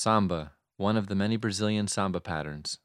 Samba, one of the many Brazilian samba patterns.